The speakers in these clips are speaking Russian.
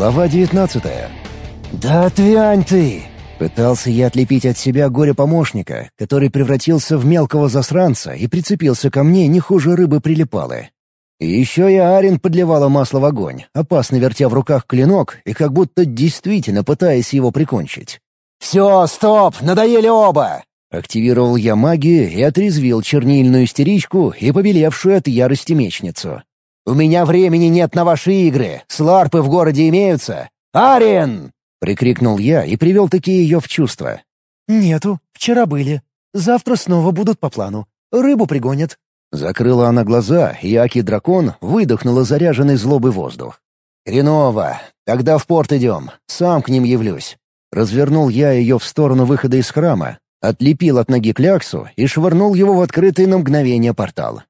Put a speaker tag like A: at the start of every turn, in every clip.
A: Глава 19 «Да отвянь ты!» Пытался я отлепить от себя горе-помощника, который превратился в мелкого засранца и прицепился ко мне не хуже рыбы-прилипалы. И еще я Арин подливала масло в огонь, опасно вертя в руках клинок и как будто действительно пытаясь его прикончить. «Все, стоп! Надоели оба!» Активировал я магию и отрезвил чернильную истеричку и побелевшую от ярости мечницу. «У меня времени нет на ваши игры! Сларпы в городе имеются! Арин!» — прикрикнул я и привел такие ее в чувство.
B: «Нету. Вчера были. Завтра снова будут по плану. Рыбу пригонят».
A: Закрыла она глаза, и Аки-дракон выдохнула заряженный злобый воздух. «Хреново. Тогда в порт идем. Сам к ним явлюсь». Развернул я ее в сторону выхода из храма, Отлепил от ноги кляксу и швырнул его в открытый на мгновение портал.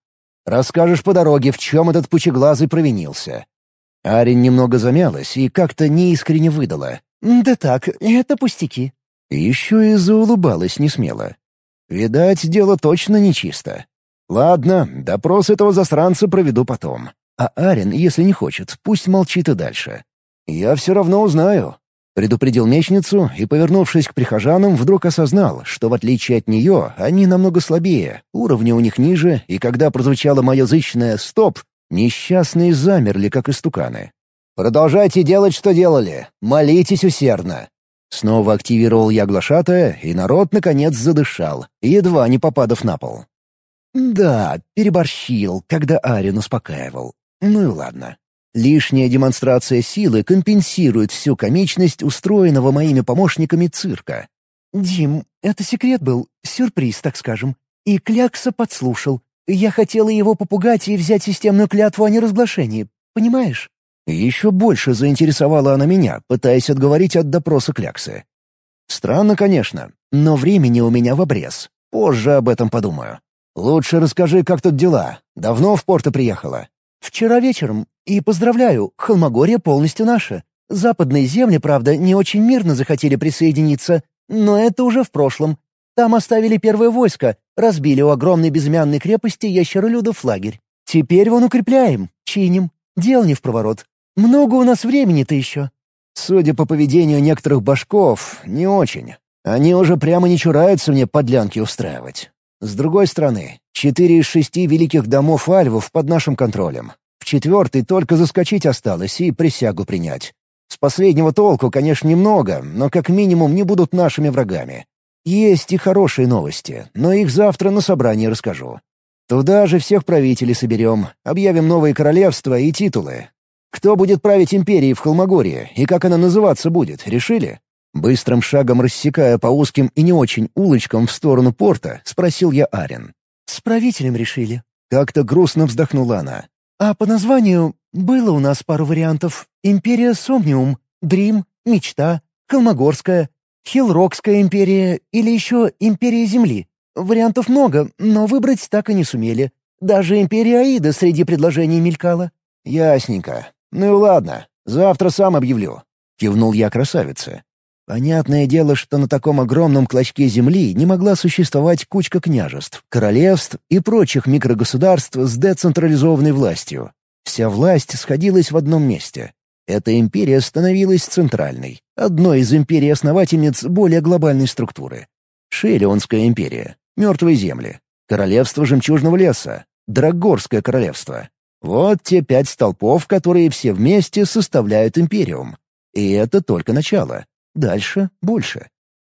A: «Расскажешь по дороге, в чем этот пучеглазый провинился». Арин немного замялась и как-то неискренне выдала.
B: «Да так, это пустяки».
A: Еще и заулыбалась несмело. Видать, дело точно нечисто. Ладно, допрос этого засранца проведу потом. А Арин, если не хочет, пусть молчит и дальше. Я все равно узнаю, Предупредил мечницу и, повернувшись к прихожанам, вдруг осознал, что в отличие от нее, они намного слабее, уровни у них ниже, и когда прозвучало мое зычное «стоп», несчастные замерли, как истуканы. «Продолжайте делать, что делали. Молитесь усердно». Снова активировал я глашатая, и народ, наконец, задышал, едва не попадав на пол. Да, переборщил, когда Арин успокаивал. Ну и ладно. Лишняя демонстрация силы компенсирует всю комичность устроенного моими помощниками цирка.
B: «Дим, это секрет был, сюрприз, так скажем. И Клякса подслушал. Я хотела его попугать и взять системную клятву о неразглашении, понимаешь?»
A: Еще больше заинтересовала она меня, пытаясь отговорить от допроса Кляксы. Странно, конечно, но времени у меня в обрез. Позже об этом подумаю. Лучше расскажи, как тут дела. Давно в порто приехала?
B: «Вчера вечером. И поздравляю, Холмогория полностью наша. Западные земли, правда, не очень мирно захотели присоединиться, но это уже в прошлом. Там оставили первое войско, разбили у огромной безымянной крепости ящеролюдов лагерь. Теперь вон укрепляем, чиним. Дел не в проворот. Много у нас времени-то еще».
A: Судя по поведению некоторых башков, не очень. Они уже прямо не чураются мне подлянки устраивать. С другой стороны, четыре из шести великих домов альвов под нашим контролем. В четвертый только заскочить осталось и присягу принять. С последнего толку, конечно, немного, но как минимум не будут нашими врагами. Есть и хорошие новости, но их завтра на собрании расскажу. Туда же всех правителей соберем, объявим новые королевства и титулы. Кто будет править империей в Холмогории и как она называться будет, решили? Быстрым шагом рассекая по узким и не очень улочкам в сторону порта, спросил я Арен.
B: «С правителем решили».
A: Как-то грустно вздохнула она.
B: «А по названию было у нас пару вариантов. Империя Сомниум, Дрим, Мечта, Холмогорская, Хилрокская империя или еще Империя Земли. Вариантов много, но выбрать так и не сумели. Даже Империя Аида среди предложений мелькала».
A: «Ясненько. Ну ладно, завтра сам объявлю», — кивнул я красавице. Понятное дело, что на таком огромном клочке земли не могла существовать кучка княжеств, королевств и прочих микрогосударств с децентрализованной властью. Вся власть сходилась в одном месте. Эта империя становилась центральной, одной из империй-основательниц более глобальной структуры. Шелионская империя, Мертвые земли, Королевство Жемчужного леса, Драгорское королевство. Вот те пять столпов, которые все вместе составляют империум. И это только начало. Дальше — больше.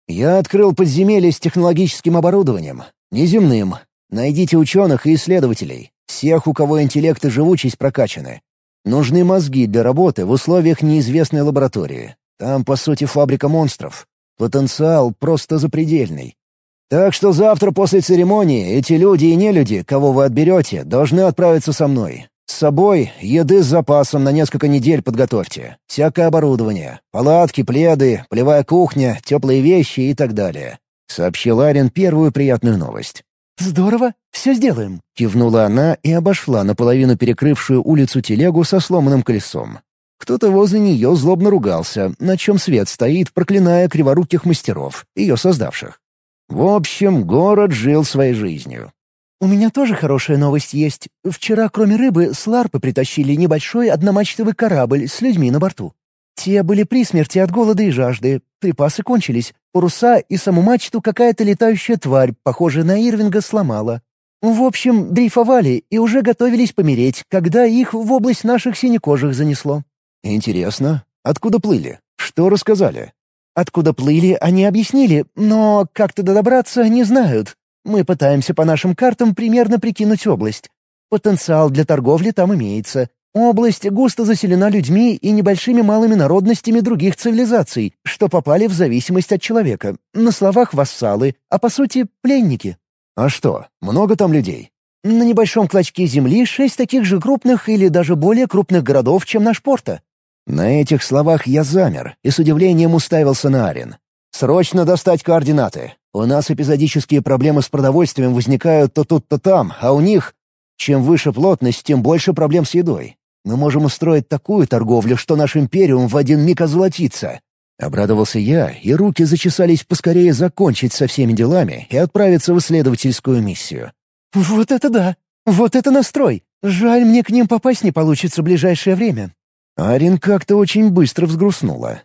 A: Я открыл подземелье с технологическим оборудованием. Неземным. Найдите ученых и исследователей. Всех, у кого интеллект и живучесть прокачаны. Нужны мозги для работы в условиях неизвестной лаборатории. Там, по сути, фабрика монстров. Потенциал просто запредельный. Так что завтра после церемонии эти люди и нелюди, кого вы отберете, должны отправиться со мной. С собой еды с запасом на несколько недель подготовьте. Всякое оборудование. Палатки, пледы, полевая кухня, теплые вещи и так далее. Сообщил Арин первую приятную новость.
B: «Здорово, все сделаем», —
A: кивнула она и обошла наполовину перекрывшую улицу телегу со сломанным колесом. Кто-то возле нее злобно ругался, на чем свет стоит, проклиная криворуких мастеров, ее создавших. В общем, город жил своей жизнью.
B: «У меня тоже хорошая новость есть. Вчера, кроме рыбы, с Ларпы притащили небольшой одномачтовый корабль с людьми на борту». Те были при смерти от голода и жажды, припасы кончились, паруса и саму мачту какая-то летающая тварь, похожая на Ирвинга, сломала. В общем, дрейфовали и уже готовились помереть, когда их в область наших синекожих занесло.
A: Интересно, откуда плыли? Что рассказали?
B: Откуда плыли, они объяснили, но как туда добраться, не знают. Мы пытаемся по нашим картам примерно прикинуть область. Потенциал для торговли там имеется. Область густо заселена людьми и небольшими малыми народностями других цивилизаций, что попали в зависимость от человека. На словах вассалы, а по сути пленники.
A: А что, много там людей?
B: На небольшом клочке земли шесть таких же крупных или даже более крупных городов, чем наш порта.
A: На этих словах я замер и с удивлением уставился на Арен. «Срочно достать координаты. У нас эпизодические проблемы с продовольствием возникают то тут, то там, а у них... Чем выше плотность, тем больше проблем с едой. Мы можем устроить такую торговлю, что наш империум в один миг озолотится». Обрадовался я, и руки зачесались поскорее закончить со всеми делами и отправиться в исследовательскую миссию.
B: «Вот это да! Вот это настрой! Жаль, мне к ним попасть не получится в ближайшее время.
A: Арин как-то очень быстро взгрустнула.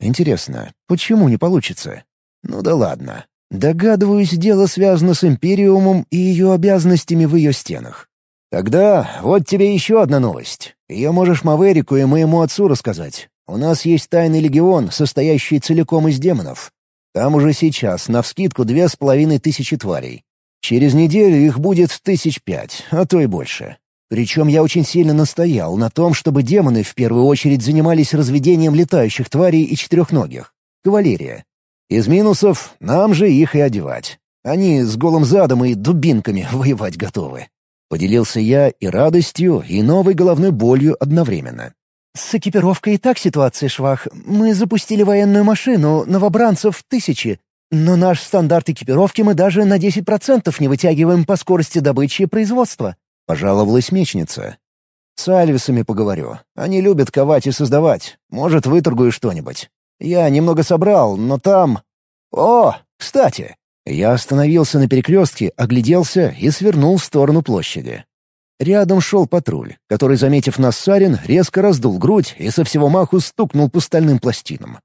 A: Интересно, почему не получится? Ну да ладно. Догадываюсь, дело связано с Империумом и ее обязанностями в ее стенах. Тогда вот тебе еще одна новость. Ее можешь Маверику и моему отцу рассказать. У нас есть тайный легион, состоящий целиком из демонов. Там уже сейчас, навскидку, две с половиной тысячи тварей. Через неделю их будет тысяч пять, а то и больше. Причем я очень сильно настоял на том, чтобы демоны в первую очередь занимались разведением летающих тварей и четырехногих. Кавалерия. Из минусов нам же их и одевать. Они с голым задом и дубинками воевать готовы. Поделился я и радостью, и новой головной болью одновременно.
B: «С экипировкой и так ситуация, Швах. Мы запустили военную машину, новобранцев тысячи. Но наш стандарт экипировки мы даже на 10% не вытягиваем по скорости добычи и производства.
A: Пожаловалась мечница. «С Альвисами поговорю. Они любят ковать и создавать. Может, выторгую что-нибудь. Я немного собрал, но там... О, кстати!» Я остановился на перекрестке, огляделся и свернул в сторону площади. Рядом шел патруль, который, заметив нас Сарин, резко раздул грудь и со всего маху стукнул по стальным пластинам.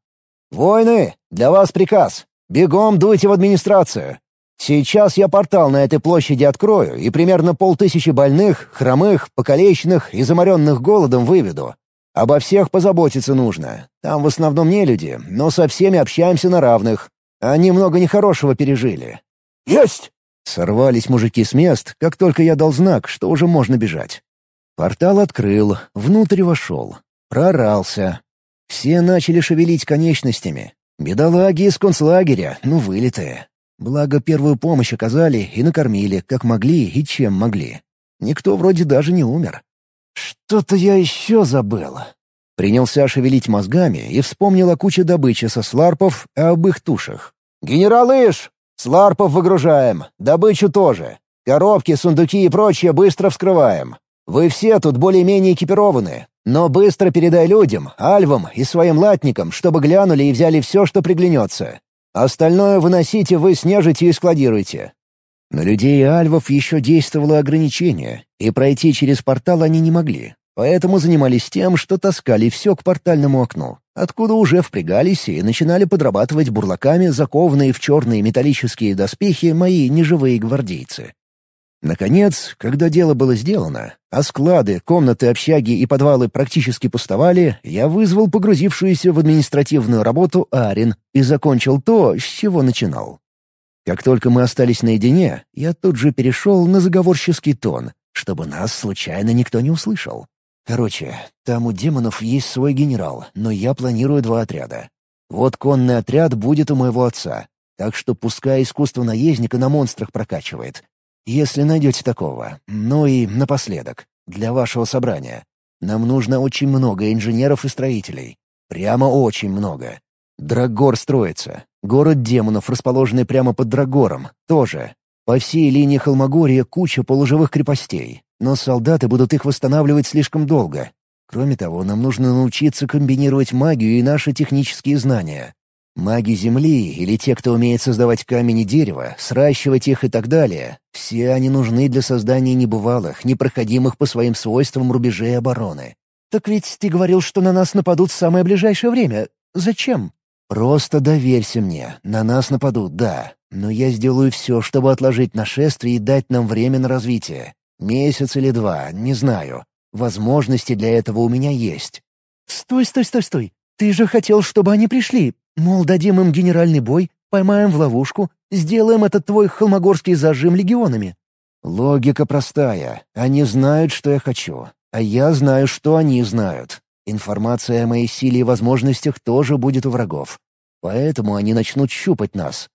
A: «Войны! Для вас приказ! Бегом дуйте в администрацию! Сейчас я портал на этой площади открою и примерно полтысячи больных, хромых, покалеченных и заморенных голодом выведу. Обо всех позаботиться нужно. Там в основном не люди, но со всеми общаемся на равных. Они много нехорошего пережили.
B: «Есть!»
A: Сорвались мужики с мест, как только я дал знак, что уже можно бежать. Портал открыл, внутрь вошел. Прорался. Все начали шевелить конечностями. Бедолаги из концлагеря, ну вылитые. Благо, первую помощь оказали и накормили, как могли и чем могли. Никто вроде даже не умер. Что-то я еще забыл. Принялся шевелить мозгами и вспомнил о куче добычи со сларпов и об их тушах. «Генерал Иш! Сларпов выгружаем, добычу тоже. Коробки, сундуки и прочее быстро вскрываем. Вы все тут более-менее экипированы, но быстро передай людям, альвам и своим латникам, чтобы глянули и взяли все, что приглянется. Остальное выносите вы, снежите и складируйте». На людей и альвов еще действовало ограничение, и пройти через портал они не могли. Поэтому занимались тем, что таскали все к портальному окну, откуда уже впрягались и начинали подрабатывать бурлаками закованные в черные металлические доспехи мои неживые гвардейцы. Наконец, когда дело было сделано, а склады, комнаты, общаги и подвалы практически пустовали, я вызвал погрузившуюся в административную работу Арин и закончил то, с чего начинал. Как только мы остались наедине, я тут же перешел на заговорческий тон, чтобы нас случайно никто не услышал. Короче, там у демонов есть свой генерал, но я планирую два отряда. Вот конный отряд будет у моего отца, так что пускай искусство наездника на монстрах прокачивает, если найдете такого. Ну и напоследок, для вашего собрания. Нам нужно очень много инженеров и строителей. Прямо очень много. Драгор строится. Город демонов, расположенный прямо под Драгором, тоже. По всей линии Холмогория куча полуживых крепостей, но солдаты будут их восстанавливать слишком долго. Кроме того, нам нужно научиться комбинировать магию и наши технические знания. Маги Земли или те, кто умеет создавать камень и дерево, сращивать их и так далее, все они нужны для создания небывалых, непроходимых по своим свойствам рубежей обороны.
B: «Так ведь ты говорил, что на нас нападут в самое ближайшее время. Зачем?»
A: «Просто доверься мне. На нас нападут, да. Но я сделаю все, чтобы отложить нашествие и дать нам время на развитие. Месяц или два, не знаю. Возможности для этого у меня есть».
B: «Стой, стой, стой, стой. Ты же хотел, чтобы они пришли. Мол, дадим им генеральный бой, поймаем в ловушку, сделаем этот твой холмогорский зажим легионами».
A: «Логика простая. Они знают, что я хочу. А я знаю, что они знают. Информация о моей силе и возможностях тоже будет у врагов. Поэтому они начнут щупать нас.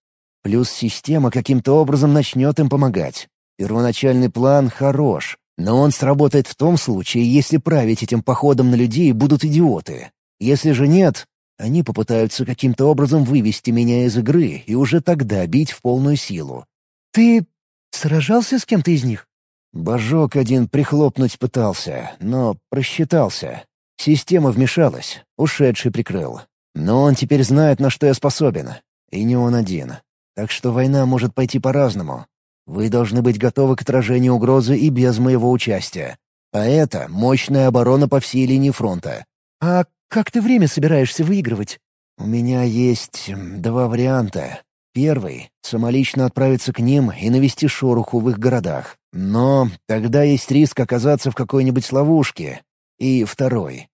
A: Плюс система каким-то образом начнет им помогать. Первоначальный план хорош, но он сработает в том случае, если править этим походом на людей будут идиоты. Если же нет, они попытаются каким-то образом вывести меня из игры и уже тогда бить в полную силу.
B: «Ты сражался с кем-то из них?»
A: Божок один прихлопнуть пытался, но просчитался. Система вмешалась, ушедший прикрыл. Но он теперь знает, на что я способен. И не он один. Так что война может пойти по-разному. Вы должны быть готовы к отражению угрозы и без моего участия. А это мощная оборона по всей линии фронта.
B: А как ты время собираешься выигрывать?
A: У меня есть два варианта. Первый — самолично отправиться к ним и навести шороху в их городах. Но тогда есть риск оказаться в какой-нибудь ловушке. И второй.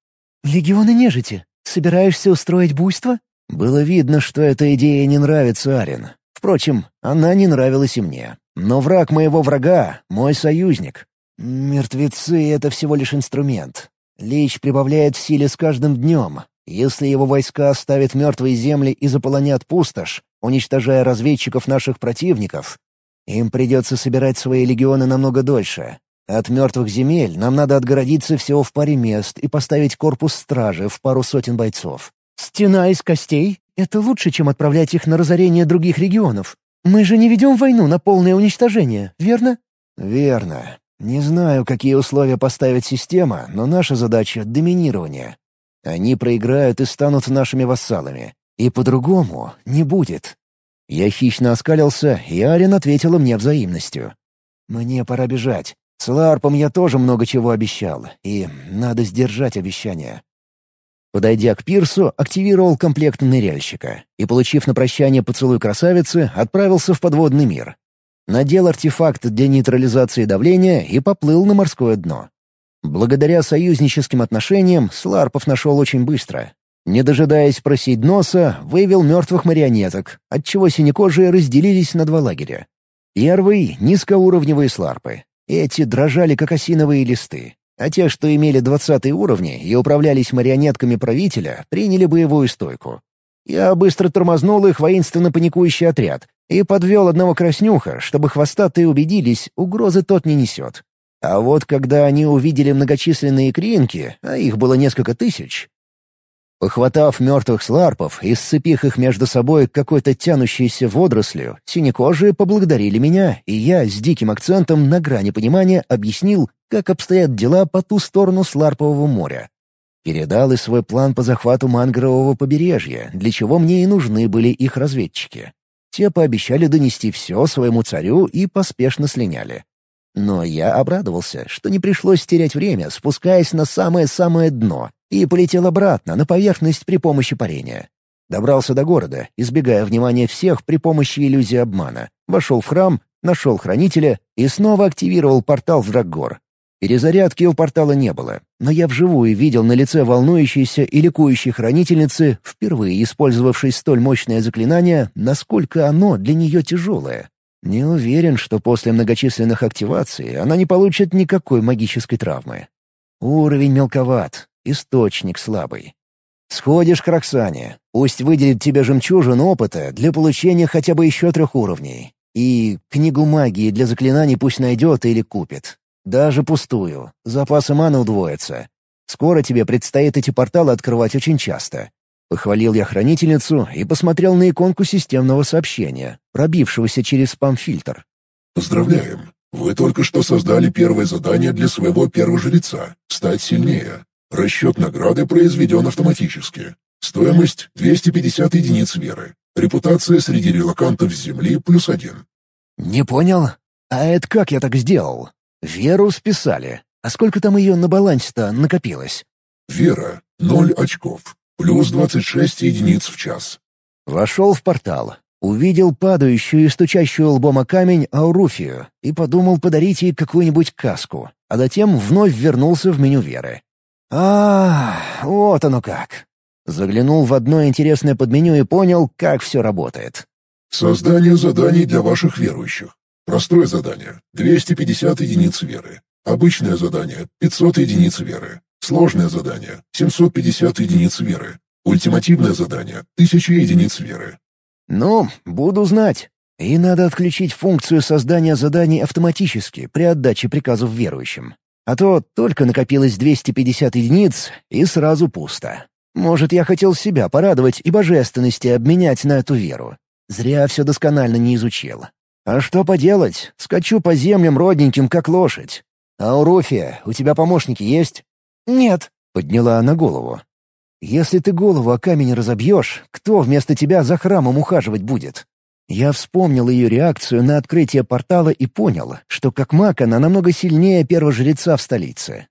B: «Легионы нежити. Собираешься устроить буйство?»
A: Было видно, что эта идея не нравится Арин. Впрочем, она не нравилась и мне. Но враг моего врага — мой союзник. Мертвецы — это всего лишь инструмент. Лич прибавляет в силе с каждым днем. Если его войска оставят мертвые земли и заполонят пустошь, уничтожая разведчиков наших противников, им придется собирать свои легионы намного дольше. От мертвых земель нам надо отгородиться всего в паре мест и поставить корпус стражи в пару сотен бойцов.
B: «Стена из костей — это лучше, чем отправлять их на разорение других регионов. Мы же не ведем войну на полное уничтожение, верно?»
A: «Верно. Не знаю, какие условия поставит система, но наша задача — доминирование. Они проиграют и станут нашими вассалами. И по-другому не будет. Я хищно оскалился, и Арин ответила мне взаимностью. «Мне пора бежать. С Ларпом я тоже много чего обещал, и надо сдержать обещание». Подойдя к пирсу, активировал комплект ныряльщика и, получив на прощание поцелуй красавицы, отправился в подводный мир. Надел артефакт для нейтрализации давления и поплыл на морское дно. Благодаря союзническим отношениям Сларпов нашел очень быстро. Не дожидаясь просить носа, вывел мертвых марионеток, отчего синекожие разделились на два лагеря. Первый — низкоуровневые сларпы. Эти дрожали, как осиновые листы. А те, что имели двадцатые уровни и управлялись марионетками правителя, приняли боевую стойку. Я быстро тормознул их воинственно паникующий отряд, и подвел одного краснюха, чтобы хвостатые убедились, угрозы тот не несет. А вот когда они увидели многочисленные кринки, а их было несколько тысяч... Похватав мертвых сларпов и сцепив их между собой какой-то тянущейся водорослью, синекожие поблагодарили меня, и я с диким акцентом на грани понимания объяснил, как обстоят дела по ту сторону Сларпового моря. Передал и свой план по захвату мангрового побережья, для чего мне и нужны были их разведчики. Те пообещали донести все своему царю и поспешно слиняли. Но я обрадовался, что не пришлось терять время, спускаясь на самое-самое дно, и полетел обратно на поверхность при помощи парения. Добрался до города, избегая внимания всех при помощи иллюзии обмана. Вошел в храм, нашел хранителя и снова активировал портал в Драггор, Перезарядки у портала не было, но я вживую видел на лице волнующейся и ликующей хранительницы, впервые использовавшей столь мощное заклинание, насколько оно для нее тяжелое. Не уверен, что после многочисленных активаций она не получит никакой магической травмы. Уровень мелковат, источник слабый. Сходишь к Роксане, пусть выделит тебе жемчужину опыта для получения хотя бы еще трех уровней. И книгу магии для заклинаний пусть найдет или купит. Даже пустую. Запасы маны удвоятся. Скоро тебе предстоит эти порталы открывать очень часто. Похвалил я хранительницу и посмотрел на иконку системного сообщения, пробившегося через спам-фильтр.
C: «Поздравляем! Вы только что создали первое задание для своего первого жреца — стать сильнее. Расчет награды произведен автоматически. Стоимость — 250 единиц веры. Репутация среди релакантов Земли — плюс один».
A: «Не понял? А это как я так сделал?» Веру списали. А сколько там ее на балансе-то накопилось?
C: Вера — 0 очков. Плюс 26 единиц в час.
A: Вошел в портал. Увидел падающую и стучащую лбом о камень Ауруфию и подумал подарить ей какую-нибудь каску, а затем вновь вернулся в меню Веры. А, вот оно как. Заглянул в одно интересное подменю и понял, как все работает.
C: Создание заданий для ваших верующих. Простое задание — 250 единиц веры. Обычное задание — 500 единиц веры. Сложное задание — 750 единиц веры. Ультимативное задание — 1000 единиц веры.
A: Ну, буду знать. И надо отключить функцию создания заданий автоматически при отдаче приказов верующим. А то только накопилось 250 единиц и сразу пусто. Может, я хотел себя порадовать и божественности обменять на эту веру. Зря все досконально не изучил. А что поделать? Скачу по землям родненьким, как лошадь. «Аурофия, у тебя помощники есть?»
B: «Нет», —
A: подняла она голову. «Если ты голову о камень разобьешь, кто вместо тебя за храмом ухаживать будет?» Я вспомнил ее реакцию на открытие портала и понял, что как маг она намного сильнее первого жреца в столице.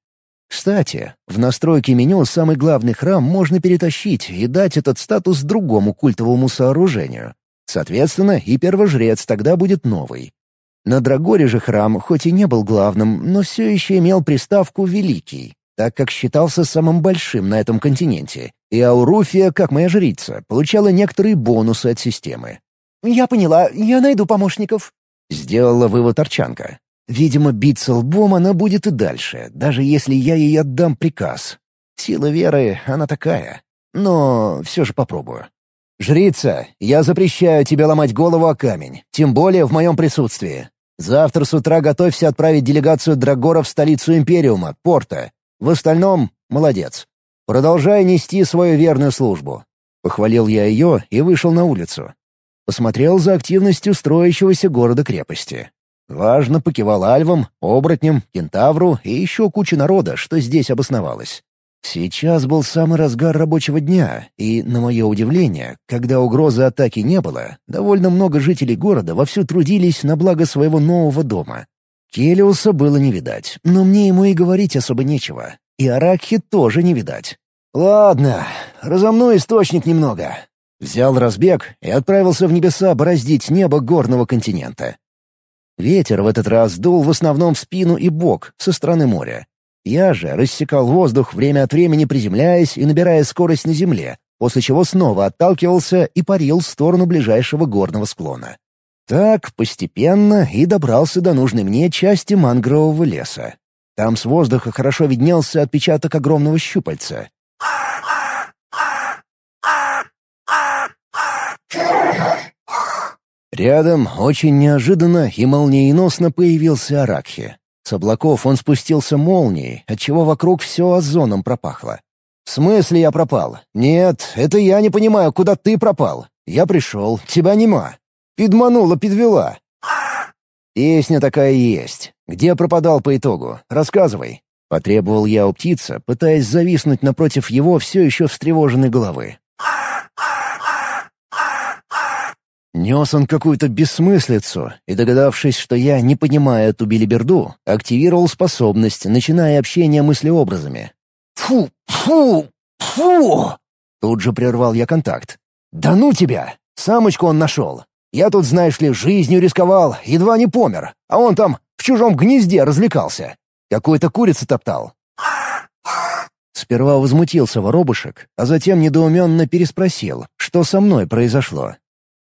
A: Кстати, в настройке меню самый главный храм можно перетащить и дать этот статус другому культовому сооружению. Соответственно, и первожрец тогда будет новый. На Драгоре же храм хоть и не был главным, но все еще имел приставку «Великий», так как считался самым большим на этом континенте, и Ауруфия, как моя жрица, получала некоторые бонусы от системы.
B: «Я поняла, я найду помощников», —
A: сделала вывод Арчанка. «Видимо, биться лбом она будет и дальше, даже если я ей отдам приказ. Сила веры, она такая. Но все же попробую». «Жрица, я запрещаю тебе ломать голову о камень, тем более в моем присутствии. Завтра с утра готовься отправить делегацию Драгора в столицу Империума, Порта. В остальном — молодец. Продолжай нести свою верную службу». Похвалил я ее и вышел на улицу. Посмотрел за активностью строящегося города-крепости. Важно покивал альвам, оборотням, кентавру и еще куче народа, что здесь обосновалось. Сейчас был самый разгар рабочего дня, и, на мое удивление, когда угрозы атаки не было, довольно много жителей города вовсю трудились на благо своего нового дома. Келиуса было не видать, но мне ему и говорить особо нечего. И Аракхи тоже не видать. «Ладно, разомну источник немного». Взял разбег и отправился в небеса бороздить небо горного континента. Ветер в этот раз дул в основном в спину и бок, со стороны моря. Я же рассекал воздух, время от времени приземляясь и набирая скорость на земле, после чего снова отталкивался и парил в сторону ближайшего горного склона. Так, постепенно, и добрался до нужной мне части мангрового леса. Там с воздуха хорошо виднелся отпечаток огромного щупальца. Рядом очень неожиданно и молниеносно появился Аракхи. С облаков он спустился молнией, отчего вокруг все озоном пропахло. «В смысле я пропал? Нет, это я не понимаю, куда ты пропал. Я пришел, тебя нема. Пидманула, подвела. Песня такая есть. Где пропадал по итогу? Рассказывай». Потребовал я у птица, пытаясь зависнуть напротив его все еще встревоженной головы. Нес он какую-то бессмыслицу, и, догадавшись, что я не понимаю эту билиберду, активировал способность, начиная общение мыслеобразами. «Фу! Фу! Фу!» Тут же прервал я контакт. «Да ну тебя! Самочку он нашел! Я тут, знаешь ли, жизнью рисковал, едва не помер, а он там в чужом гнезде развлекался. Какой-то курица топтал». Сперва возмутился воробушек, а затем недоуменно переспросил, что со мной произошло.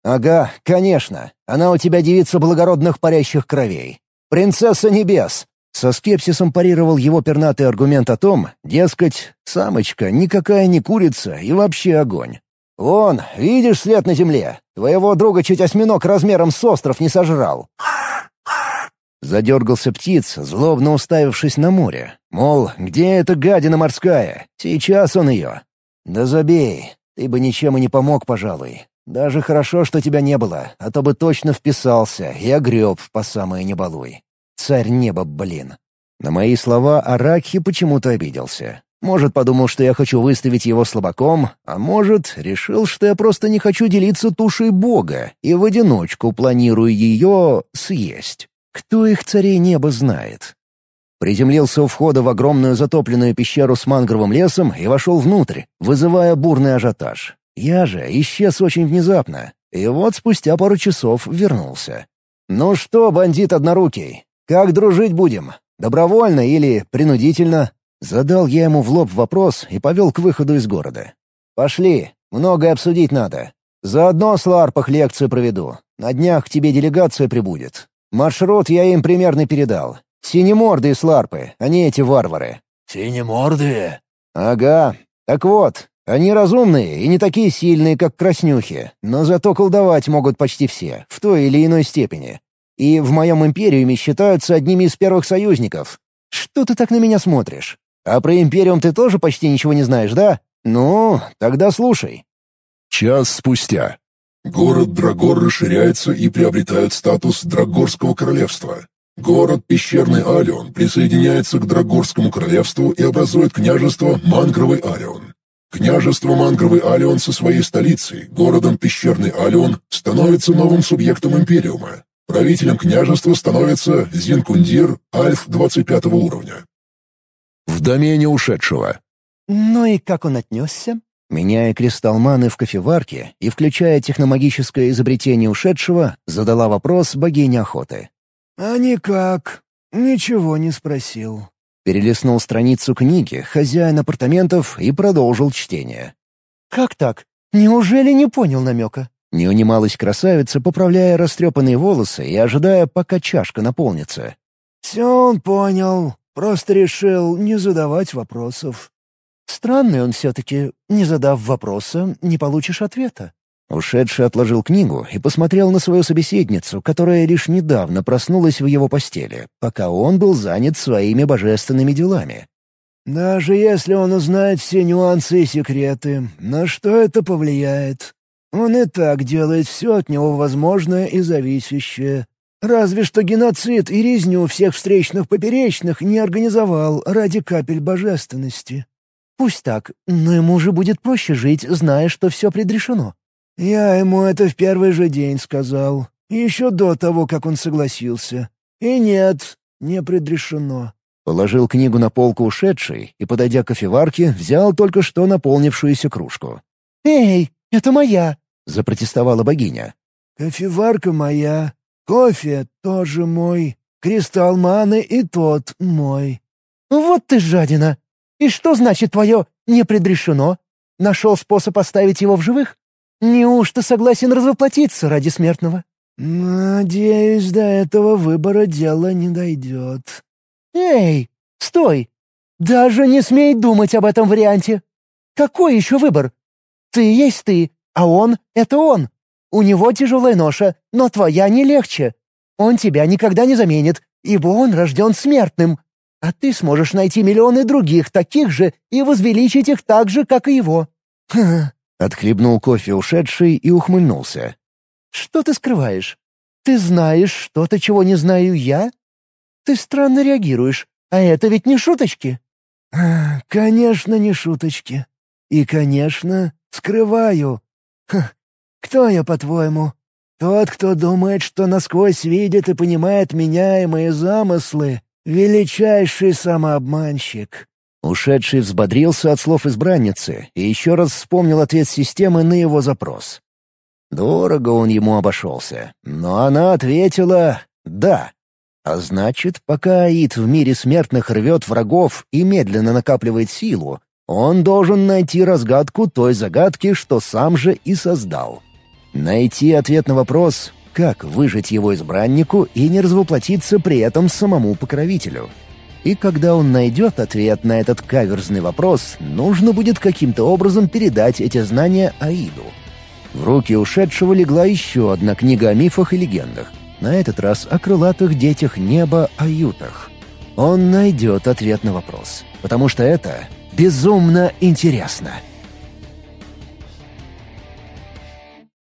A: «Ага, конечно. Она у тебя девица благородных парящих кровей. Принцесса небес!» Со скепсисом парировал его пернатый аргумент о том, дескать, самочка никакая не курица и вообще огонь. «Вон, видишь след на земле? Твоего друга чуть осьминог размером с остров не сожрал». Задергался птиц, злобно уставившись на море. Мол, где эта гадина морская? Сейчас он ее. «Да забей, ты бы ничем и не помог, пожалуй. Даже хорошо, что тебя не было, а то бы точно вписался и огреб по самое небалуй. Царь неба, блин. На мои слова Аракхи почему-то обиделся. Может, подумал, что я хочу выставить его слабаком, а может, решил, что я просто не хочу делиться тушей бога и в одиночку планирую ее съесть. Кто их царей неба знает? Приземлился у входа в огромную затопленную пещеру с мангровым лесом и вошел внутрь, вызывая бурный ажиотаж. Я же исчез очень внезапно, и вот спустя пару часов вернулся. «Ну что, бандит однорукий, как дружить будем? Добровольно или принудительно?» Задал я ему в лоб вопрос и повел к выходу из города. «Пошли, многое обсудить надо. Заодно с Ларпах лекцию проведу. На днях к тебе делегация прибудет. Маршрут я им примерно передал. Синеморды из Ларпы, а не эти варвары».
B: «Синеморды?»
A: «Ага. Так вот, они разумные и не такие сильные, как краснюхи, но зато колдовать могут почти все, в той или иной степени. И в моем империуме считаются одними из первых союзников. Что ты так на меня смотришь? А про империум ты тоже почти ничего не знаешь, да? Ну, тогда слушай.
C: Час спустя. Город Драгор расширяется и приобретает статус Драгорского королевства. Город Пещерный Алион присоединяется к Драгорскому королевству и образует княжество Мангровый Алион. Княжество Мангровый Алион со своей столицей, городом Пещерный Алион, становится новым субъектом Империума. Правителем княжества становится Зинкундир Альф 25 уровня. В домене ушедшего.
B: «Ну и как он отнесся?»
A: Меняя кристалл маны в кофеварке и включая техномагическое изобретение ушедшего, задала вопрос богиня охоты.
B: «А никак. Ничего не спросил».
A: Перелистнул страницу книги хозяин апартаментов и продолжил чтение.
B: «Как так? Неужели не понял намека?»
A: Не унималась красавица, поправляя растрепанные волосы и ожидая, пока чашка наполнится.
B: «Все он понял. Просто решил не задавать вопросов». Странный он все-таки. Не задав вопроса, не получишь ответа.
A: Ушедший отложил книгу и посмотрел на свою собеседницу, которая лишь недавно проснулась в его постели, пока он был занят своими божественными делами.
B: «Даже если он узнает все нюансы и секреты, на что это повлияет? Он и так делает все от него возможное и зависящее. Разве что геноцид и резню всех встречных поперечных не организовал ради капель божественности. Пусть так, но ему же будет проще жить, зная, что все предрешено. Я ему это в первый же день сказал, еще до того, как он согласился. И нет, не предрешено.
A: Положил книгу на полку ушедший и, подойдя к кофеварке, взял только что наполнившуюся кружку.
B: «Эй, это моя!»
A: — запротестовала богиня.
B: «Кофеварка моя, кофе тоже мой, кристалл маны и тот мой». «Вот ты жадина! И что значит твое «не предрешено»? Нашел способ оставить его в живых? Неужто согласен развоплотиться ради смертного?» «Надеюсь, до этого выбора дело не дойдет». «Эй, стой! Даже не смей думать об этом варианте! Какой еще выбор? Ты есть ты, а он — это он. У него тяжелая ноша, но твоя не легче. Он тебя никогда не заменит, ибо он рожден смертным, а ты сможешь найти миллионы других таких же и возвеличить их так же, как и его».
A: Отхлебнул кофе ушедший и ухмыльнулся.
B: «Что ты скрываешь? Ты знаешь что-то, чего не знаю я? Ты странно реагируешь, а это ведь не шуточки». «Конечно, не шуточки. И, конечно, скрываю. Ха, кто я, по-твоему? Тот, кто думает, что насквозь видит и понимает меня и мои замыслы, «Величайший самообманщик».
A: Ушедший взбодрился от слов избранницы и еще раз вспомнил ответ системы на его запрос. Дорого он ему обошелся, но она ответила «да». А значит, пока Аид в мире смертных рвет врагов и медленно накапливает силу, он должен найти разгадку той загадки, что сам же и создал. Найти ответ на вопрос как выжить его избраннику и не развоплотиться при этом самому покровителю. И когда он найдет ответ на этот каверзный вопрос, нужно будет каким-то образом передать эти знания Аиду. В руки ушедшего легла еще одна книга о мифах и легендах. На этот раз о крылатых детях неба Аютах. Он найдет ответ на вопрос, потому что это безумно интересно.